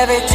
every